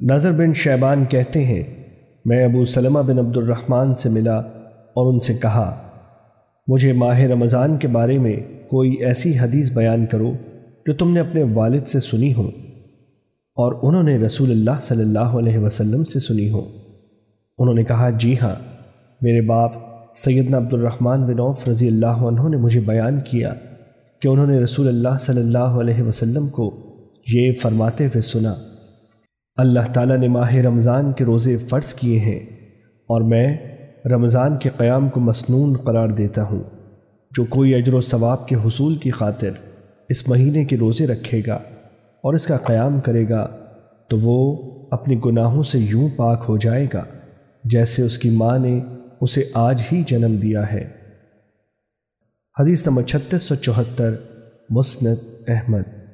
نظر بن شیبان کہتے ہیں، میں ابو سلمہ بن عبد الرحمن سے ملا اور ان سے کہا، مجھے ماہ رمضان کے بارے میں کوئی ایسی حدیث بیان کرو جو تم نے اپنے والد سے سنی ہو اور انہوں نے رسول اللہ صلی اللہ علیہ وسلم سے سنی ہو۔ انہوں نے کہا جی ہاں میرے باپ سیدنا عبد الرحمن بن عوف رضی اللہ عنہ نے مجھے بیان کیا کہ انہوں نے رسول اللہ صلی اللہ علیہ وسلم کو یہ فرماتے ہوئے سنا۔ اللہ تعالیٰ نے ماہ رمضان کے روزے فرض کیے ہیں اور میں رمضان کے قیام کو مسنون قرار دیتا ہوں، جو کوئی اجر و ثواب کے حصول کی خاطر اس مہینے کے روزے رکھے گا اور اس کا قیام کرے گا، تو وہ اپنی گناہوں سے یوں پاک ہو جائے گا جیسے اس کی ماں نے اسے آج ہی جنم دیا ہے۔ حدیث نمبر چھتیس سو چوہتر، مسند احمد۔